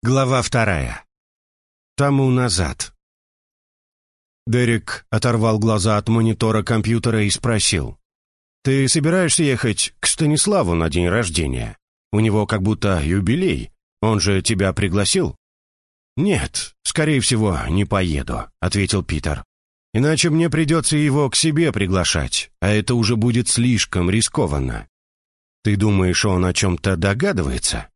Глава вторая. Тому назад. Дерек оторвал глаза от монитора компьютера и спросил. «Ты собираешься ехать к Станиславу на день рождения? У него как будто юбилей. Он же тебя пригласил?» «Нет, скорее всего, не поеду», — ответил Питер. «Иначе мне придется его к себе приглашать, а это уже будет слишком рискованно». «Ты думаешь, он о чем-то догадывается?»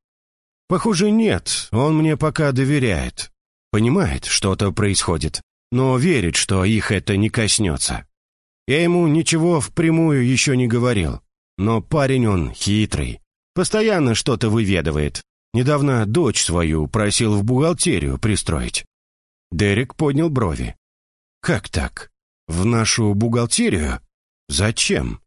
Похоже, нет, он мне пока доверяет. Понимает, что-то происходит, но верит, что их это не коснется. Я ему ничего впрямую еще не говорил, но парень он хитрый, постоянно что-то выведывает. Недавно дочь свою просил в бухгалтерию пристроить. Дерек поднял брови. «Как так? В нашу бухгалтерию? Зачем?»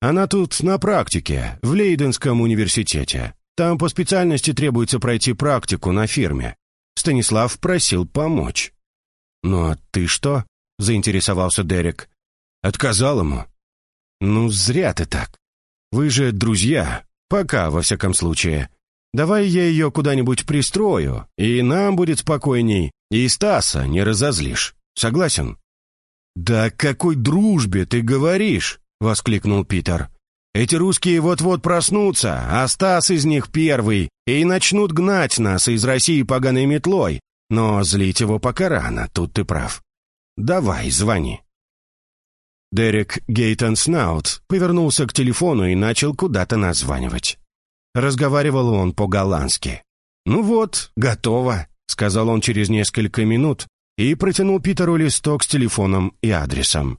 «Она тут на практике, в Лейденском университете. Там по специальности требуется пройти практику на фирме. Станислав просил помочь. «Ну а ты что?» — заинтересовался Дерек. «Отказал ему?» «Ну, зря ты так. Вы же друзья. Пока, во всяком случае. Давай я ее куда-нибудь пристрою, и нам будет спокойней, и Стаса не разозлишь. Согласен?» «Да какой дружбе ты говоришь?» — воскликнул Питер. Эти русские вот-вот проснутся, а Стас из них первый, и начнут гнать нас из России поганой метлой. Но злить его пока рано, тут ты прав. Давай, звони». Дерек Гейтон повернулся к телефону и начал куда-то названивать. Разговаривал он по-голландски. «Ну вот, готово», — сказал он через несколько минут и протянул Питеру листок с телефоном и адресом.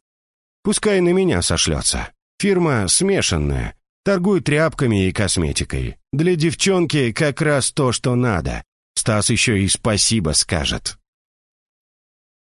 «Пускай на меня сошлется». Фирма смешанная, торгует тряпками и косметикой. Для девчонки как раз то, что надо. Стас еще и спасибо скажет.